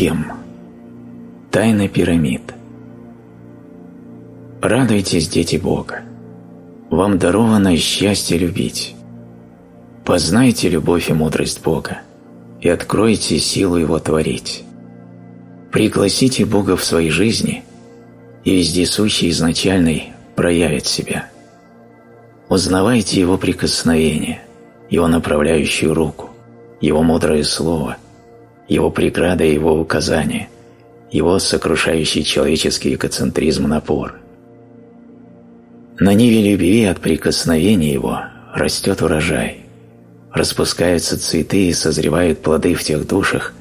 Схем. Тайна пирамид. Радуйтесь, дети Бога. Вам даровано счастье любить. Познайте любовь и мудрость Бога и откройте силу Его творить. Пригласите Бога в своей жизни, и вездесущий изначальный проявит себя. Узнавайте Его прикосновение, Его направляющую руку, Его мудрое слово, Его преграды и Его указания, Его сокрушающий человеческий эгоцентризм напор – на ниве любви от прикосновения его растет урожай, распускаются цветы и созревают плоды в тех душах,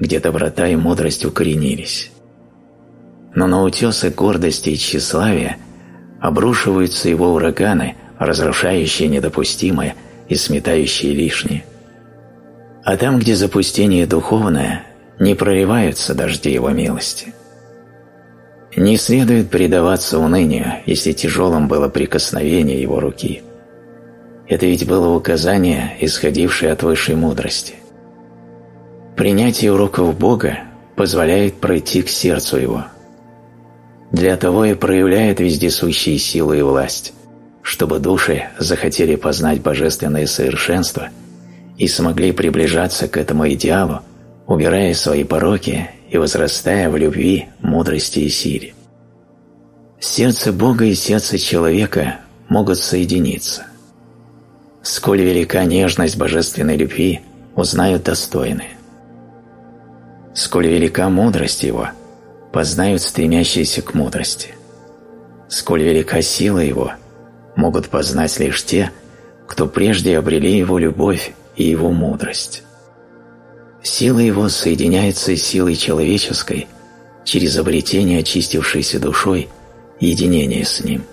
где доброта и мудрость укоренились. Но на утесы гордости и тщеславия обрушиваются его ураганы, разрушающие недопустимое и сметающие лишнее. А там, где запустение духовное, не проливаются дожди его милости – не следует предаваться унынию, если тяжелым было прикосновение его руки. Это ведь было указание, исходившее от высшей мудрости. Принятие уроков Бога позволяет пройти к сердцу его. Для того и проявляет вездесущие силы и власть, чтобы души захотели познать божественное совершенство и смогли приближаться к этому идеалу, убирая свои пороки и возрастая в любви, мудрости и силе. Сердце Бога и сердце человека могут соединиться. Сколь велика нежность божественной любви, узнают достойные. Сколь велика мудрость Его, познают стремящиеся к мудрости. Сколь велика сила Его, могут познать лишь те, кто прежде обрели Его любовь и Его мудрость. Сила его соединяется с силой человеческой через обретение очистившейся душой единения с ним.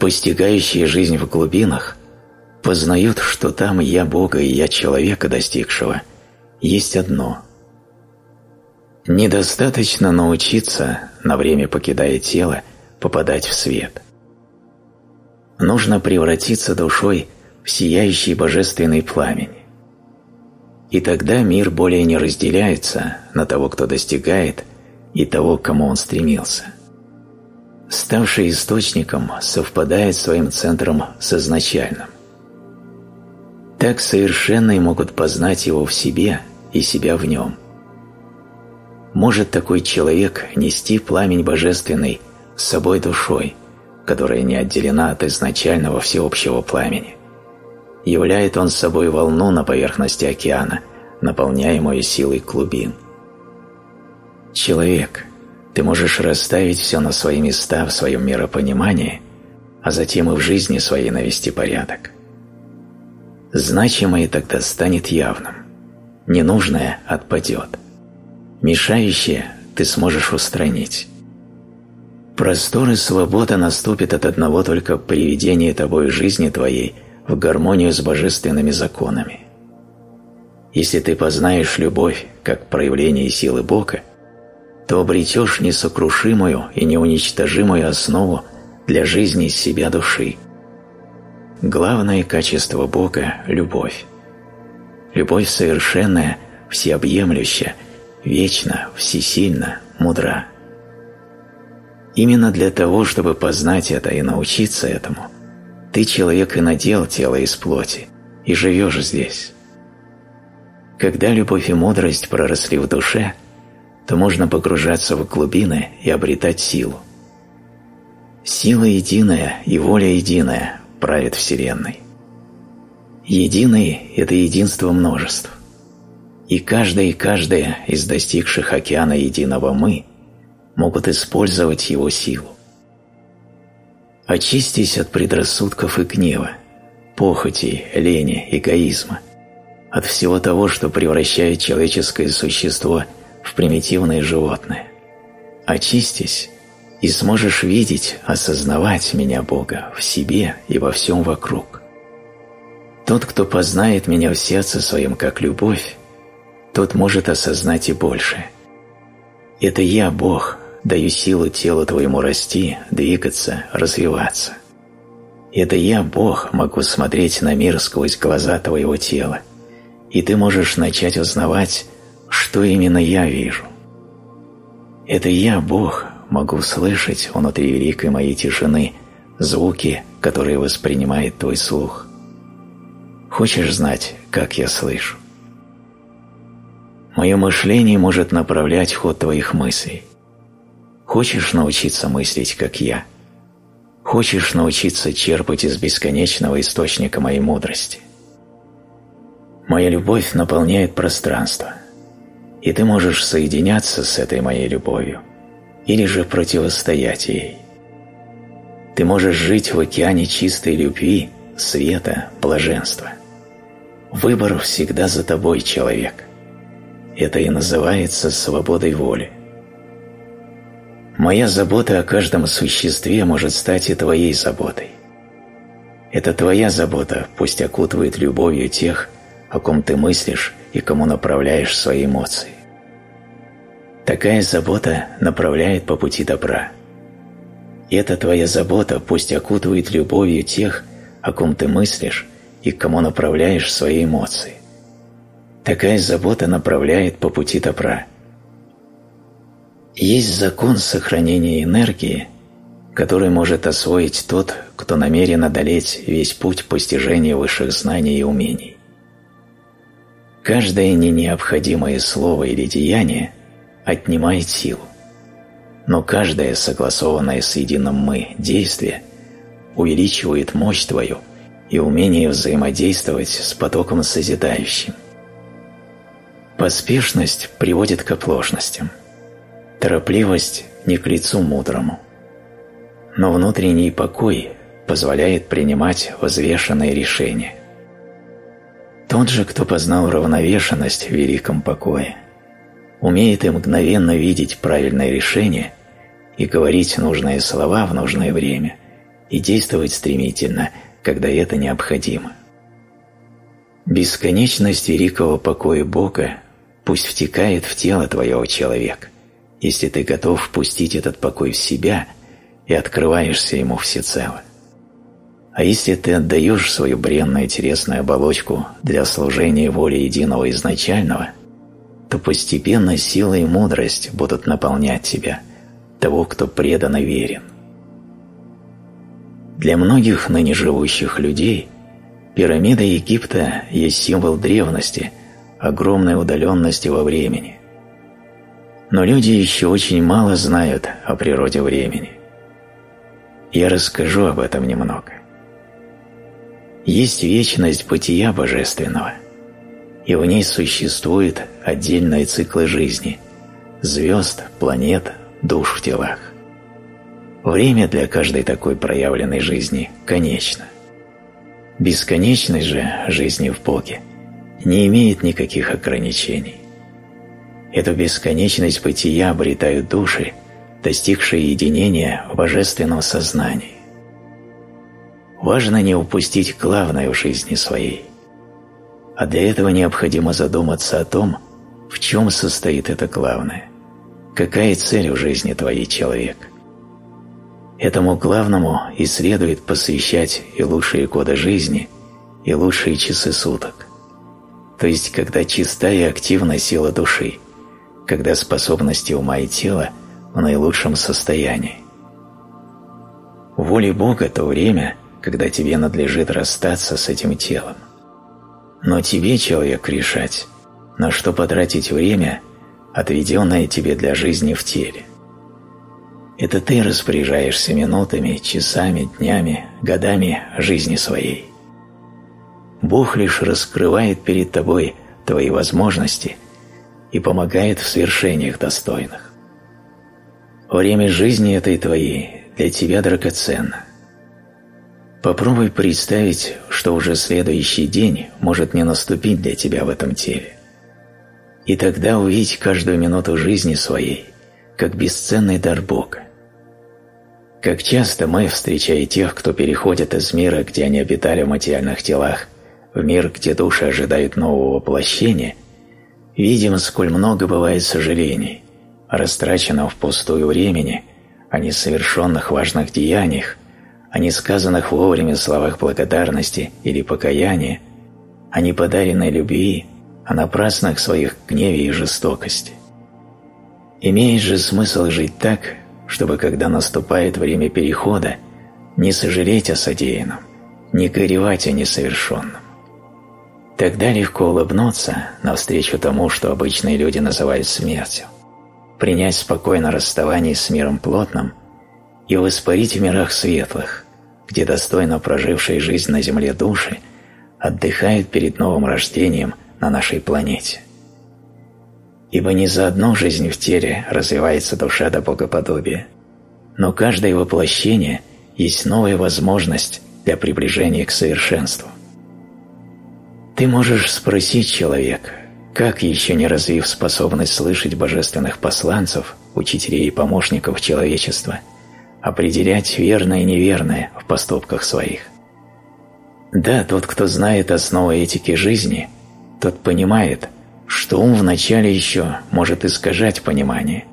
Постигающие жизнь в глубинах познают, что там «я Бога» и «я человека, достигшего» есть одно. Недостаточно научиться, на время покидая тело, попадать в свет. Нужно превратиться душой в сияющий божественный пламень и тогда мир более не разделяется на того, кто достигает, и того, к кому он стремился. Ставший источником совпадает своим центром с изначальным. Так совершенные могут познать его в себе и себя в нем. Может такой человек нести пламень божественный с собой душой, которая не отделена от изначального всеобщего пламени являет он собой волну на поверхности океана, наполняемую силой глубин. Человек, ты можешь расставить все на свои места в своем миропонимании, а затем и в жизни своей навести порядок. Значимое тогда станет явным, ненужное отпадет, мешающее ты сможешь устранить. Простор и свобода наступит от одного только приведения тобой жизни твоей – в гармонию с божественными законами. Если ты познаешь любовь как проявление силы Бога, то обретешь несокрушимую и неуничтожимую основу для жизни себя души. Главное качество Бога – любовь. Любовь совершенная, всеобъемлющая, вечна, всесильна, мудра. Именно для того, чтобы познать это и научиться этому – ты человек и надел тело из плоти, и живешь здесь. Когда любовь и мудрость проросли в душе, то можно погружаться в глубины и обретать силу. Сила единая и воля единая правит Вселенной. Единый – это единство множеств. И каждый и каждая из достигших океана единого «мы» могут использовать его силу. Очистись от предрассудков и гнева, похоти, лени, эгоизма, от всего того, что превращает человеческое существо в примитивное животное. Очистись, и сможешь видеть, осознавать меня, Бога, в себе и во всем вокруг. Тот, кто познает меня в сердце своем как любовь, тот может осознать и больше. Это я, Бог, даю силу телу твоему расти, двигаться, развиваться. Это я, Бог, могу смотреть на мир сквозь глаза твоего тела, и ты можешь начать узнавать что именно я вижу. Это я, Бог, могу слышать внутри великой моей тишины звуки, которые воспринимает твой слух. Хочешь знать, как я слышу? Мое мышление может направлять ход твоих мыслей. Хочешь научиться мыслить, как я? Хочешь научиться черпать из бесконечного источника моей мудрости? Моя любовь наполняет пространство, и ты можешь соединяться с этой моей любовью или же противостоять ей. Ты можешь жить в океане чистой любви, света, блаженства. Выбор всегда за тобой, человек. Это и называется свободой воли. Моя забота о каждом существе может стать и твоей заботой. Это твоя забота пусть окутывает любовью тех, о ком ты мыслишь и кому направляешь свои эмоции. Такая забота направляет по пути добра. И эта твоя забота пусть окутывает любовью тех, о ком ты мыслишь и кому направляешь свои эмоции. Такая забота направляет по пути добра. Есть закон сохранения энергии, который может освоить тот, кто намерен одолеть весь путь постижения высших знаний и умений. Каждое необходимое слово или деяние отнимает силу, но каждое согласованное с единым «мы» действие увеличивает мощь твою и умение взаимодействовать с потоком созидающим – Поспешность приводит к оплошностям. Торопливость не к лицу мудрому. Но внутренний покой позволяет принимать взвешенные решения. Тот же, кто познал равновешенность в великом покое, умеет и мгновенно видеть правильное решение и говорить нужные слова в нужное время и действовать стремительно, когда это необходимо. Бесконечность великого покоя Бога пусть втекает в тело твоего человека, если ты готов впустить этот покой в себя и открываешься ему всецело. А если ты отдаешь свою бренную телесную оболочку для служения воле единого изначального, то постепенно сила и мудрость будут наполнять тебя, того, кто предан и верен. Для многих ныне живущих людей пирамида Египта есть символ древности – огромной удаленности во времени. Но люди еще очень мало знают о природе времени. Я расскажу об этом немного. Есть вечность бытия божественного, и в ней существуют отдельные циклы жизни – звезд, планет, душ в телах. Время для каждой такой проявленной жизни конечно. Бесконечность же жизни в Боге не имеет никаких ограничений. Эту бесконечность бытия обретают души, достигшие единения в божественном сознании. Важно не упустить главное в жизни своей, а для этого необходимо задуматься о том, в чем состоит это главное, какая цель в жизни твоей человек. Этому главному и следует посвящать и лучшие годы жизни, и лучшие часы суток то есть когда чистая и активна сила души, когда способности ума и тела в наилучшем состоянии. В воле Бога то время, когда тебе надлежит расстаться с этим телом. Но тебе, человек, решать, на что потратить время, отведенное тебе для жизни в теле. Это ты распоряжаешься минутами, часами, днями, годами жизни своей. Бог лишь раскрывает перед тобой твои возможности и помогает в свершениях достойных. Время жизни этой твоей для тебя драгоценно. Попробуй представить, что уже следующий день может не наступить для тебя в этом теле. И тогда увидеть каждую минуту жизни своей как бесценный дар Бога. Как часто мы, встречая тех, кто переходит из мира, где они обитали в материальных телах, в мир, где души ожидают нового воплощения, видим, сколь много бывает сожалений, растраченного впустую времени, о несовершенных важных деяниях, о несказанных вовремя словах благодарности или покаяния, о неподаренной любви, о напрасных своих гневе и жестокости. Имеет же смысл жить так, чтобы когда наступает время перехода, не сожалеть о содеянном, не горевать о несовершенном. Тогда легко улыбнуться навстречу тому, что обычные люди называют смертью, принять спокойно расставание с миром плотным и воспарить в мирах светлых, где достойно прожившие жизнь на земле души отдыхают перед новым рождением на нашей планете. Ибо не за одну жизнь в теле развивается душа до богоподобия, но каждое воплощение есть новая возможность для приближения к совершенству. Ты можешь спросить человека, как еще не развив способность слышать божественных посланцев, учителей и помощников человечества, определять верное и неверное в поступках своих. Да, тот, кто знает основы этики жизни, тот понимает, что ум вначале еще может искажать понимание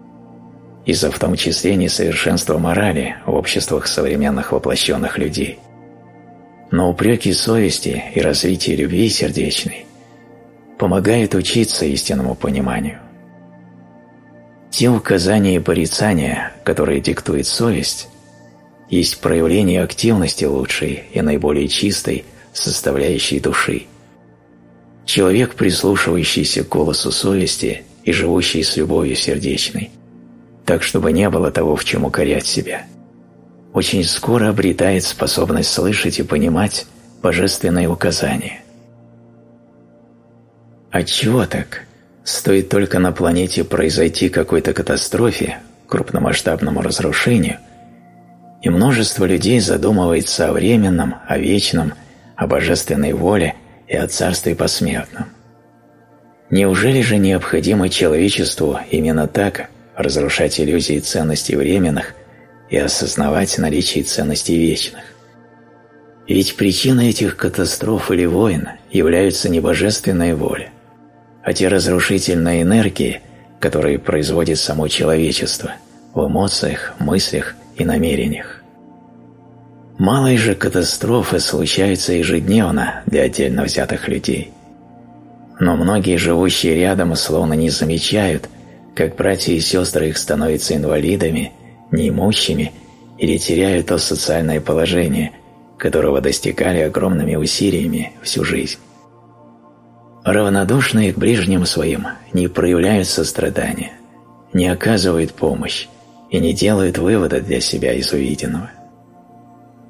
из-за в том числе несовершенства морали в обществах современных воплощенных людей. Но упреки совести и развитие любви сердечной помогают учиться истинному пониманию. Те указания и порицания, которые диктует совесть, есть проявление активности лучшей и наиболее чистой составляющей души – Человек, прислушивающийся к голосу совести и живущий с любовью сердечной, так чтобы не было того, в чем укорять себя, очень скоро обретает способность слышать и понимать божественные указания. Отчего так? Стоит только на планете произойти какой-то катастрофе, крупномасштабному разрушению, и множество людей задумывается о временном, о вечном, о божественной воле – и о царстве посмертном. Неужели же необходимо человечеству именно так разрушать иллюзии ценностей временных и осознавать наличие ценностей вечных? Ведь причиной этих катастроф или войн являются не божественная воля, а те разрушительные энергии, которые производит само человечество в эмоциях, мыслях и намерениях. Малые же катастрофы случаются ежедневно для отдельно взятых людей. Но многие живущие рядом словно не замечают, как братья и сестры их становятся инвалидами, неимущими или теряют то социальное положение, которого достигали огромными усилиями всю жизнь. Равнодушные к ближним своим не проявляют сострадания, не оказывают помощь и не делают вывода для себя из увиденного.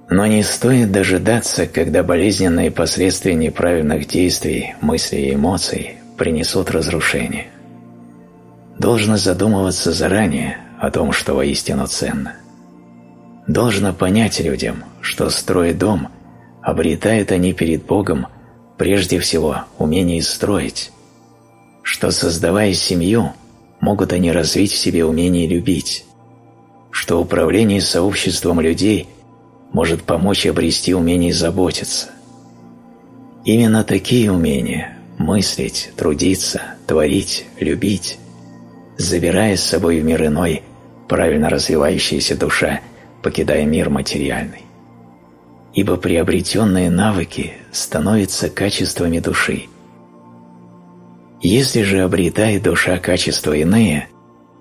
Но не стоит дожидаться, когда болезненные последствия неправильных действий, мыслей и эмоций принесут разрушение. Должно задумываться заранее о том, что воистину ценно. Должно понять людям, что, строя дом, обретают они перед Богом прежде всего умение строить, что, создавая семью, могут они развить в себе умение любить, что управление сообществом людей – может помочь обрести умение заботиться. Именно такие умения – мыслить, трудиться, творить, любить – забирая с собой в мир иной правильно развивающаяся душа, покидая мир материальный. Ибо приобретенные навыки становятся качествами души. Если же обретает душа качества иные,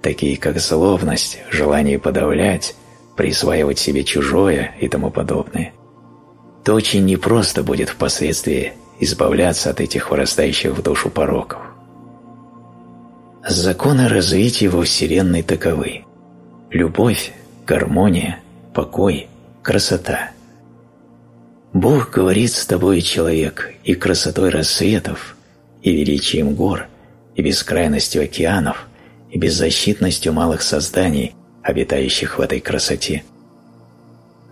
такие как злобность, желание подавлять, присваивать себе чужое и тому подобное, то очень непросто будет впоследствии избавляться от этих вырастающих в душу пороков. Законы развития во Вселенной таковы. Любовь, гармония, покой, красота. Бог говорит с тобой, человек, и красотой рассветов, и величием гор, и бескрайностью океанов, и беззащитностью малых созданий – обитающих в этой красоте.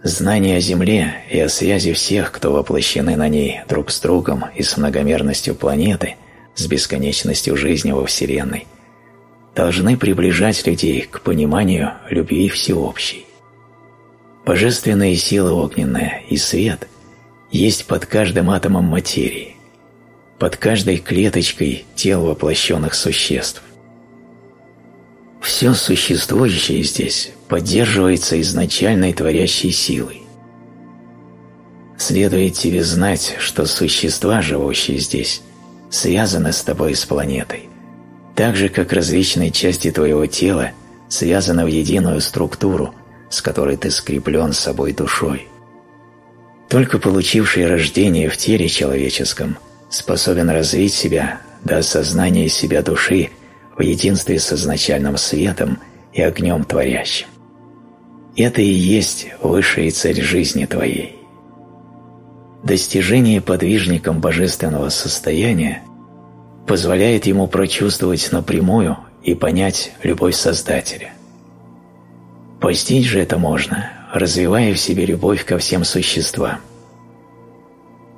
Знание о Земле и о связи всех, кто воплощены на ней друг с другом и с многомерностью планеты, с бесконечностью жизни во Вселенной, должны приближать людей к пониманию любви всеобщей. Божественная сила огненная и свет есть под каждым атомом материи, под каждой клеточкой тел воплощенных существ. Все существующее здесь поддерживается изначальной творящей силой. Следует тебе знать, что существа, живущие здесь, связаны с тобой и с планетой, так же, как различные части твоего тела связаны в единую структуру, с которой ты скреплен с собой душой. Только получивший рождение в теле человеческом способен развить себя до осознания себя души в единстве с изначальным светом и огнем творящим. Это и есть высшая цель жизни твоей. Достижение подвижником божественного состояния позволяет ему прочувствовать напрямую и понять любовь Создателя. Постичь же это можно, развивая в себе любовь ко всем существам.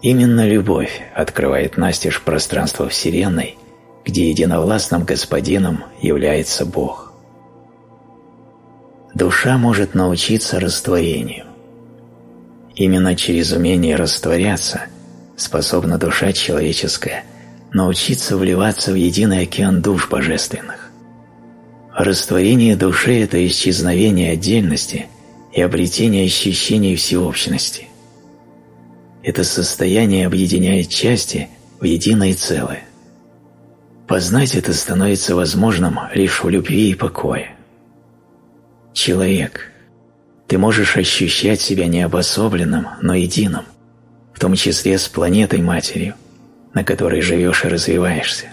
Именно любовь открывает настежь пространство Вселенной, где единовластным господином является Бог. Душа может научиться растворению. Именно через умение растворяться способна душа человеческая научиться вливаться в единый океан душ божественных. Растворение души – это исчезновение отдельности и обретение ощущений всеобщности. Это состояние объединяет части в единое целое. Познать это становится возможным лишь в любви и покое. Человек, ты можешь ощущать себя не обособленным, но единым, в том числе с планетой-матерью, на которой живешь и развиваешься.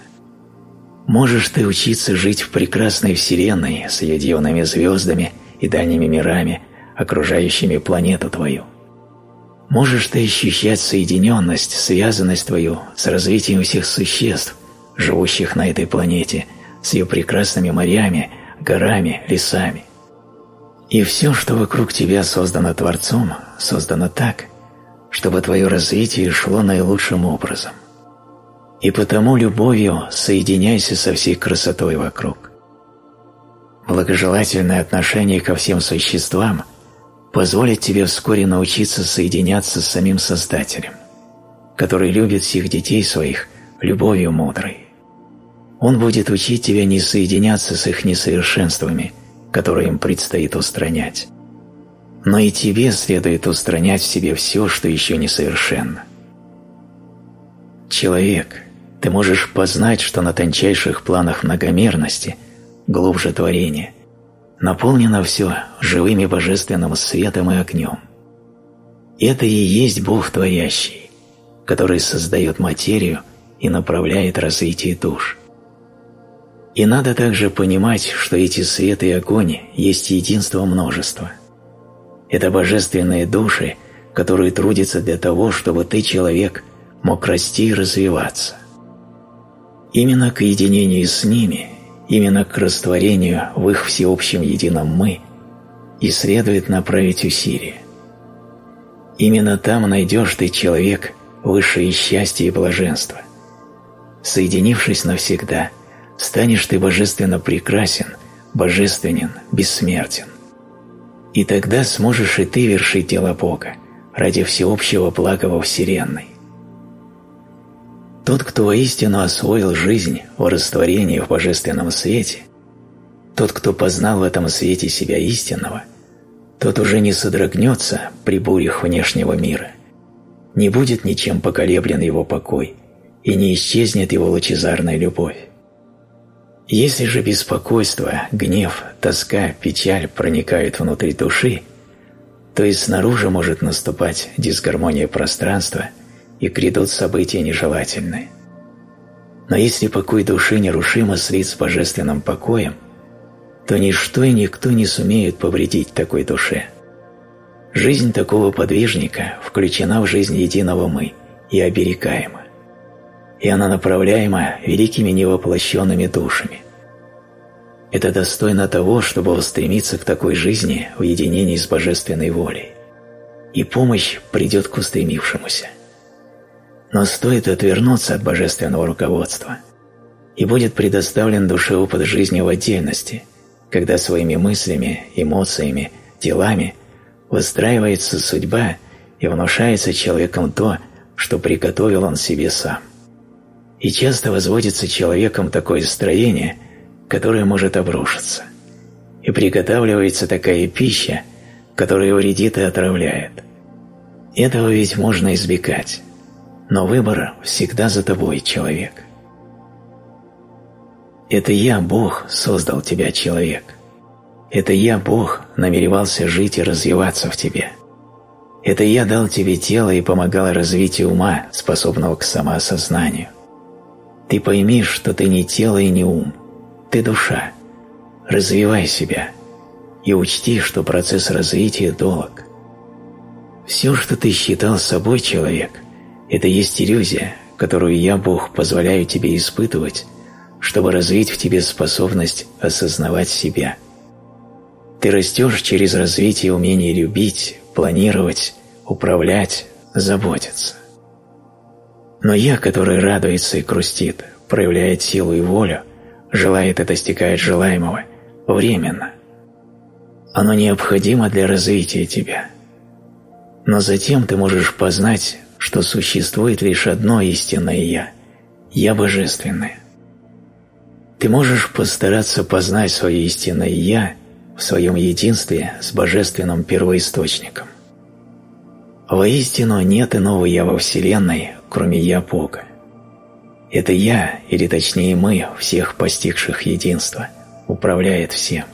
Можешь ты учиться жить в прекрасной вселенной с ее дивными звездами и дальними мирами, окружающими планету твою. Можешь ты ощущать соединенность, связанность твою с развитием всех существ, живущих на этой планете, с ее прекрасными морями, горами, лесами. И все, что вокруг тебя создано Творцом, создано так, чтобы твое развитие шло наилучшим образом и потому любовью соединяйся со всей красотой вокруг. Благожелательное отношение ко всем существам позволит тебе вскоре научиться соединяться с самим Создателем, который любит всех детей своих любовью мудрой. Он будет учить тебя не соединяться с их несовершенствами, которые им предстоит устранять, но и тебе следует устранять в себе все, что еще несовершенно. Человек – ты можешь познать, что на тончайших планах многомерности, глубже творения, наполнено все живыми божественным светом и огнем. Это и есть Бог творящий, который создает материю и направляет развитие душ. И надо также понимать, что эти свет и огонь есть единство множества. Это божественные души, которые трудятся для того, чтобы ты, человек, мог расти и развиваться. Именно к единению с ними, именно к растворению в их всеобщем едином «мы» и следует направить усилия. Именно там найдешь ты, человек, высшее счастье и блаженство. Соединившись навсегда, станешь ты божественно прекрасен, божественен, бессмертен. И тогда сможешь и ты вершить дело Бога ради всеобщего блага во Вселенной. Тот, кто воистину освоил жизнь в растворении в божественном свете, тот, кто познал в этом свете себя истинного, тот уже не содрогнется при бурях внешнего мира, не будет ничем поколеблен его покой и не исчезнет его лучезарная любовь. Если же беспокойство, гнев, тоска, печаль проникают внутрь души, то и снаружи может наступать дисгармония пространства – и грядут события нежелательные. Но если покой души нерушимо слит с божественным покоем, то ничто и никто не сумеет повредить такой душе. Жизнь такого подвижника включена в жизнь единого «мы» и оберекаема. И она направляема великими невоплощенными душами. Это достойно того, чтобы устремиться к такой жизни в единении с божественной волей. И помощь придет к устремившемуся. Но стоит отвернуться от божественного руководства, и будет предоставлен душе опыт жизни в отдельности, когда своими мыслями, эмоциями, делами выстраивается судьба и внушается человеком то, что приготовил он себе сам. И часто возводится человеком такое строение, которое может обрушиться. И приготавливается такая пища, которая вредит и отравляет. Этого ведь можно избегать но выбор всегда за тобой, человек. Это я, Бог, создал тебя, человек. Это я, Бог, намеревался жить и развиваться в тебе. Это я дал тебе тело и помогал развитию ума, способного к самоосознанию. Ты пойми, что ты не тело и не ум, ты душа. Развивай себя и учти, что процесс развития долг. Все, что ты считал собой, человек, это есть иллюзия, которую я, Бог, позволяю тебе испытывать, чтобы развить в тебе способность осознавать себя. Ты растешь через развитие умения любить, планировать, управлять, заботиться. Но я, который радуется и грустит, проявляет силу и волю, желает и достигает желаемого, временно. Оно необходимо для развития тебя. Но затем ты можешь познать, что существует лишь одно истинное «Я» – «Я Божественное». Ты можешь постараться познать свое истинное «Я» в своем единстве с Божественным Первоисточником. Воистину нет иного «Я» во Вселенной, кроме «Я» Бога. Это «Я», или точнее мы, всех постигших единства, управляет всем.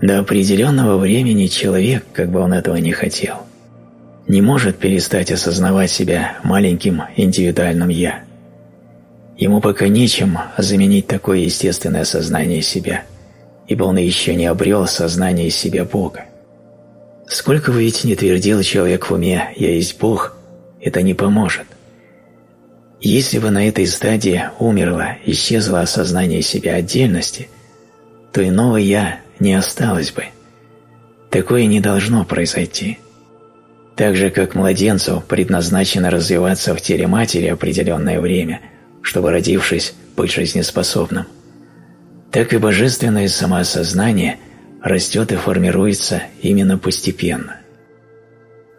До определенного времени человек, как бы он этого не хотел, не может перестать осознавать себя маленьким индивидуальным «я». Ему пока нечем заменить такое естественное сознание себя, ибо он еще не обрел сознание себя Бога. Сколько бы ведь не твердил человек в уме «я есть Бог», это не поможет. Если бы на этой стадии умерло, исчезло осознание себя отдельности, то иного «я» не осталось бы. Такое не должно произойти. Так же, как младенцу предназначено развиваться в теле матери определенное время, чтобы, родившись, быть жизнеспособным, так и божественное самоосознание – растет и формируется именно постепенно.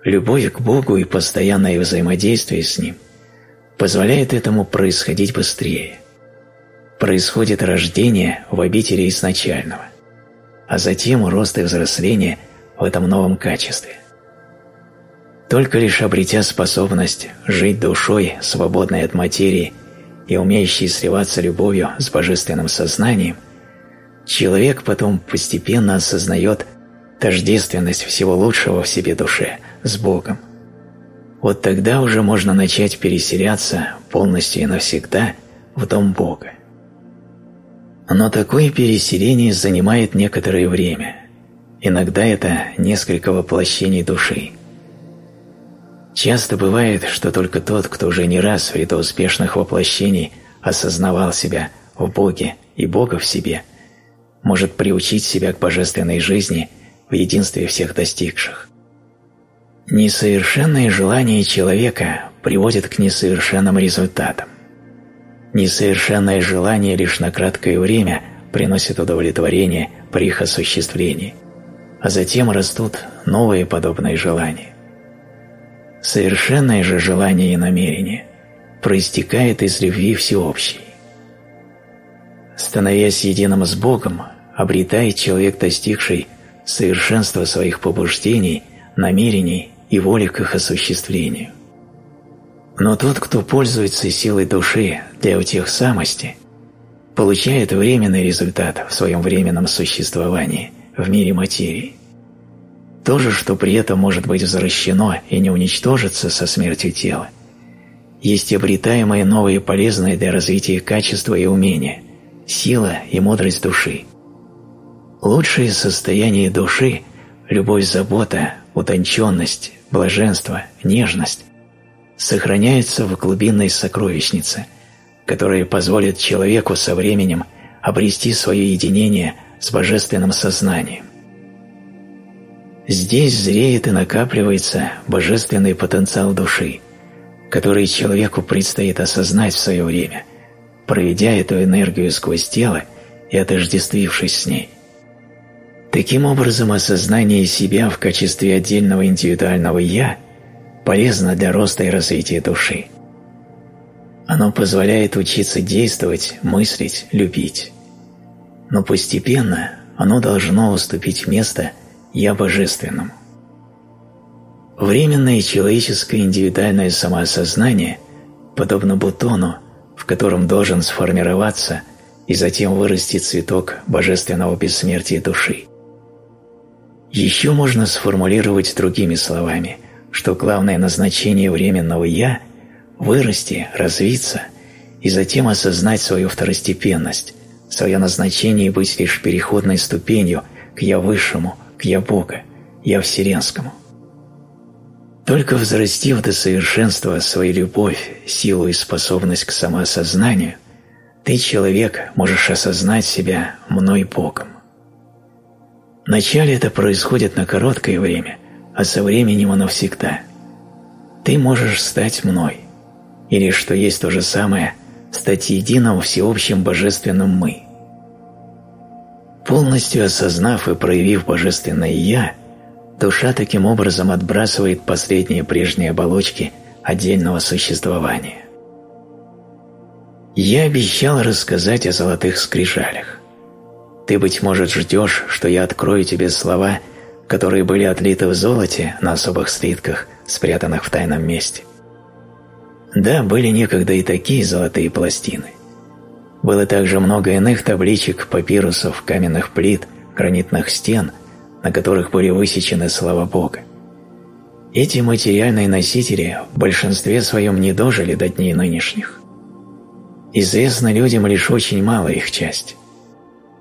Любовь к Богу и постоянное взаимодействие с Ним позволяет этому происходить быстрее. Происходит рождение в обители изначального, а затем рост и взросление в этом новом качестве. Только лишь обретя способность жить душой, свободной от материи и умеющей сливаться любовью с божественным сознанием, человек потом постепенно осознает тождественность всего лучшего в себе душе с Богом. Вот тогда уже можно начать переселяться полностью и навсегда в дом Бога. Но такое переселение занимает некоторое время. Иногда это несколько воплощений души. Часто бывает, что только тот, кто уже не раз в ряду успешных воплощений осознавал себя в Боге и Бога в себе – может приучить себя к божественной жизни в единстве всех достигших. Несовершенные желания человека приводят к несовершенным результатам. Несовершенное желание лишь на краткое время приносит удовлетворение при их осуществлении, а затем растут новые подобные желания. Совершенное же желание и намерение проистекает из любви всеобщей. Становясь единым с Богом, обретает человек, достигший совершенства своих побуждений, намерений и воли к их осуществлению. Но тот, кто пользуется силой души для утех самости, получает временный результат в своем временном существовании в мире материи. То же, что при этом может быть возвращено и не уничтожится со смертью тела, есть обретаемые новые полезные для развития качества и умения, сила и мудрость души. Лучшее состояние души – любовь, забота, утонченность, блаженство, нежность – сохраняется в глубинной сокровищнице, которая позволит человеку со временем обрести свое единение с божественным сознанием. Здесь зреет и накапливается божественный потенциал души, который человеку предстоит осознать в свое время, проведя эту энергию сквозь тело и отождествившись с ней. Таким образом, осознание себя в качестве отдельного индивидуального «я» полезно для роста и развития души. Оно позволяет учиться действовать, мыслить, любить. Но постепенно оно должно уступить место «я» божественному. Временное человеческое индивидуальное самоосознание, подобно бутону, в котором должен сформироваться и затем вырасти цветок божественного бессмертия души. Еще можно сформулировать другими словами, что главное назначение временного «я» – вырасти, развиться и затем осознать свою второстепенность, свое назначение быть лишь переходной ступенью к «я высшему», «я Бога», «я вселенскому». Только взрастив до совершенства свою любовь, силу и способность к самоосознанию, ты, человек, можешь осознать себя мной Богом. Вначале это происходит на короткое время, а со временем оно навсегда. Ты можешь стать мной, или, что есть то же самое, стать единым всеобщим божественным «мы». Полностью осознав и проявив божественное «я», душа таким образом отбрасывает последние прежние оболочки отдельного существования. Я обещал рассказать о золотых скрижалях. Ты, быть может, ждешь, что я открою тебе слова, которые были отлиты в золоте на особых слитках, спрятанных в тайном месте. Да, были некогда и такие золотые пластины. Было также много иных табличек, папирусов, каменных плит, гранитных стен, на которых были высечены слова Бога. Эти материальные носители в большинстве своем не дожили до дней нынешних. Известно людям лишь очень малая их часть.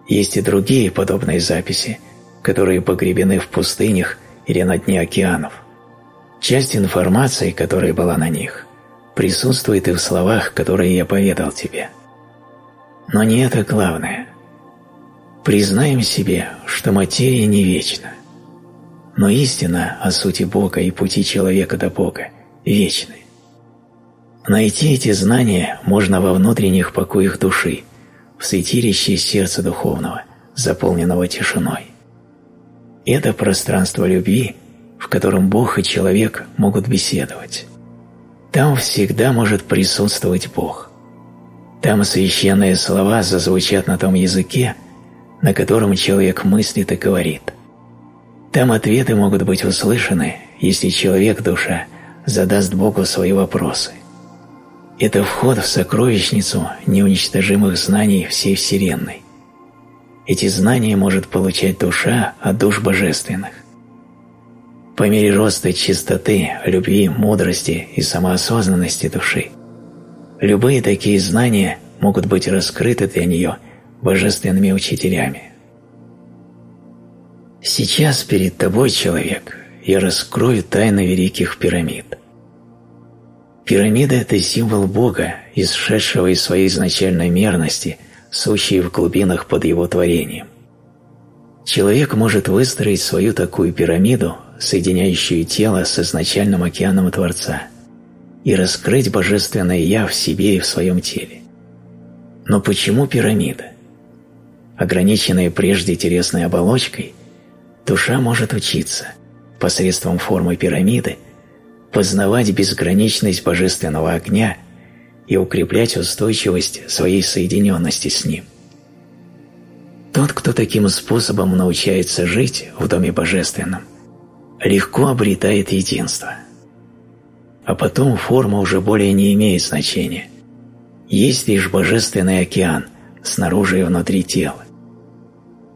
Есть и другие подобные записи, которые погребены в пустынях или на дне океанов. Часть информации, которая была на них, присутствует и в словах, которые я поведал тебе. Но не это главное. Признаем себе, что материя не вечна. Но истина о сути Бога и пути человека до Бога вечны. Найти эти знания можно во внутренних покоях души – в святилище сердца духовного, заполненного тишиной. Это пространство любви, в котором Бог и человек могут беседовать. Там всегда может присутствовать Бог. Там священные слова зазвучат на том языке, на котором человек мыслит и говорит. Там ответы могут быть услышаны, если человек-душа задаст Богу свои вопросы. Это вход в сокровищницу неуничтожимых знаний всей Вселенной. Эти знания может получать душа от душ божественных. По мере роста чистоты, любви, мудрости и самоосознанности души, любые такие знания могут быть раскрыты для нее божественными учителями. Сейчас перед тобой, человек, я раскрою тайны великих пирамид – Пирамида – это символ Бога, исшедшего из своей изначальной мерности, сущей в глубинах под его творением. Человек может выстроить свою такую пирамиду, соединяющую тело с изначальным океаном Творца, и раскрыть божественное «Я» в себе и в своем теле. Но почему пирамида? Ограниченная прежде телесной оболочкой, душа может учиться посредством формы пирамиды – познавать безграничность божественного огня и укреплять устойчивость своей соединенности с ним. Тот, кто таким способом научается жить в Доме Божественном, легко обретает единство. А потом форма уже более не имеет значения. Есть лишь Божественный океан снаружи и внутри тела.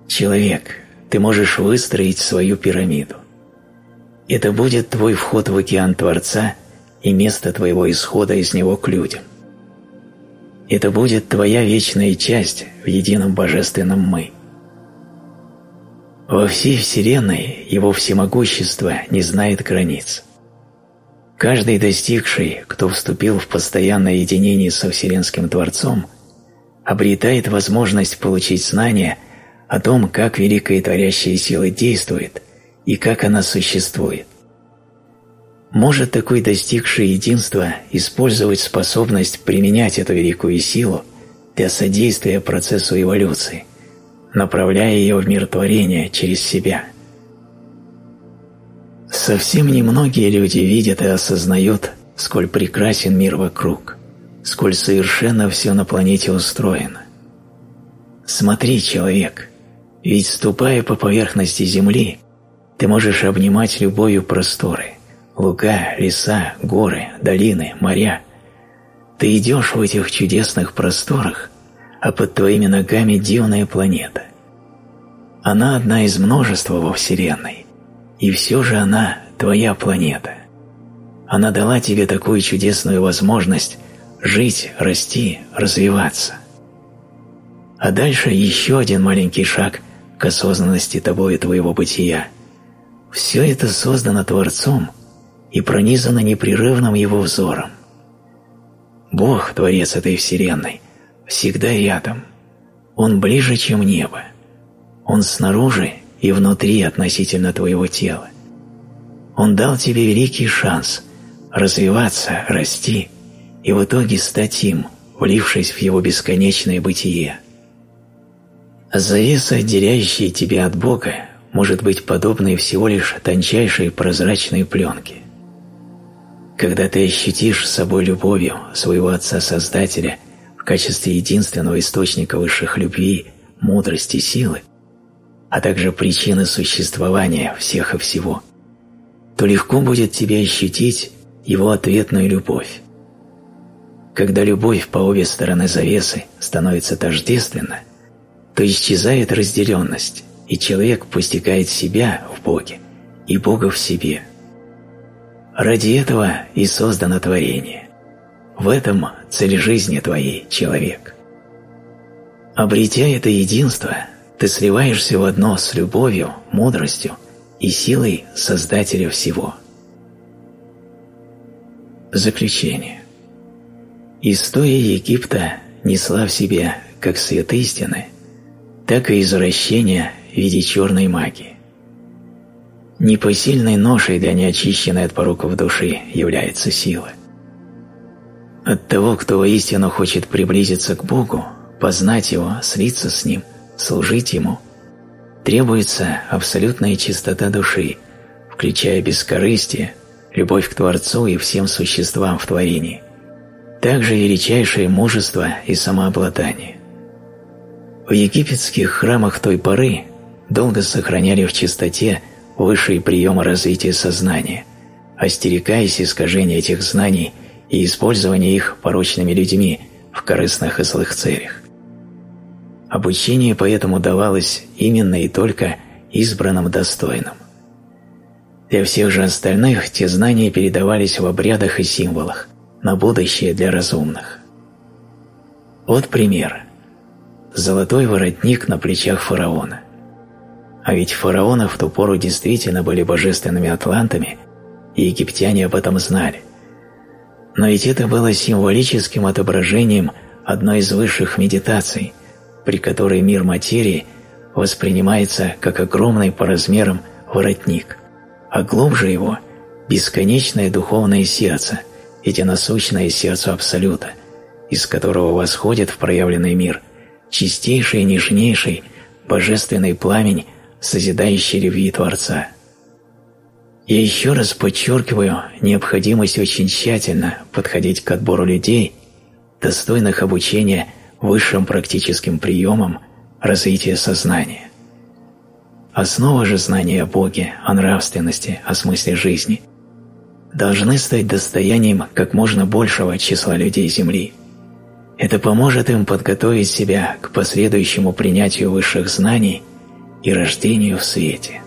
Человек, ты можешь выстроить свою пирамиду. Это будет твой вход в океан Творца и место твоего исхода из него к людям. Это будет твоя вечная часть в едином божественном «Мы». Во всей Вселенной его всемогущество не знает границ. Каждый достигший, кто вступил в постоянное единение со Вселенским Творцом, обретает возможность получить знания о том, как великая творящая сила действует – и как она существует. Может такой достигший единства использовать способность применять эту великую силу для содействия процессу эволюции, направляя ее в мир творения через себя. Совсем немногие люди видят и осознают, сколь прекрасен мир вокруг, сколь совершенно все на планете устроено. Смотри, человек, ведь ступая по поверхности Земли, ты можешь обнимать любовью просторы – луга, леса, горы, долины, моря. Ты идешь в этих чудесных просторах, а под твоими ногами дивная планета. Она одна из множества во Вселенной, и все же она твоя планета. Она дала тебе такую чудесную возможность жить, расти, развиваться. А дальше еще один маленький шаг к осознанности тобой и твоего бытия. Все это создано Творцом и пронизано непрерывным Его взором. Бог, Творец этой Вселенной, всегда рядом. Он ближе, чем небо. Он снаружи и внутри относительно твоего тела. Он дал тебе великий шанс развиваться, расти и в итоге стать им, влившись в его бесконечное бытие. Завеса, отделяющая тебя от Бога, может быть подобной всего лишь тончайшей прозрачной пленке. Когда ты ощутишь собой любовью своего Отца-Создателя в качестве единственного источника высших любви, мудрости, силы, а также причины существования всех и всего, то легко будет тебе ощутить его ответную любовь. Когда любовь по обе стороны завесы становится тождественна, то исчезает разделенность, и человек постигает себя в Боге и Бога в себе – Ради этого и создано творение. В этом цель жизни твоей, человек. Обретя это единство, ты сливаешься в одно с любовью, мудростью и силой Создателя всего. Заключение. История Египта несла в себе как свет истины, так и извращения в виде черной магии. Непосильной ношей для неочищенной от пороков души является сила. От того, кто воистину хочет приблизиться к Богу, познать Его, слиться с Ним, служить Ему, требуется абсолютная чистота души, включая бескорыстие, любовь к Творцу и всем существам в творении, также величайшее мужество и самообладание. В египетских храмах той поры долго сохраняли в чистоте высшие приемы развития сознания, остерегаясь искажения этих знаний и использования их порочными людьми в корыстных и злых целях. Обучение поэтому давалось именно и только избранным достойным. Для всех же остальных те знания передавались в обрядах и символах, на будущее для разумных. Вот пример. Золотой воротник на плечах фараона. А ведь фараоны в ту пору действительно были божественными атлантами, и египтяне об этом знали. Но ведь это было символическим отображением одной из высших медитаций, при которой мир материи воспринимается как огромный по размерам воротник, а глубже его – бесконечное духовное сердце, единосущное сердце Абсолюта, из которого восходит в проявленный мир чистейший и нежнейший божественный пламень созидающей любви Творца. Я еще раз подчеркиваю необходимость очень тщательно подходить к отбору людей, достойных обучения высшим практическим приемам развития сознания. Основа же знания о Боге, о нравственности, о смысле жизни должны стать достоянием как можно большего числа людей Земли. Это поможет им подготовить себя к последующему принятию высших знаний – и рождению в свете.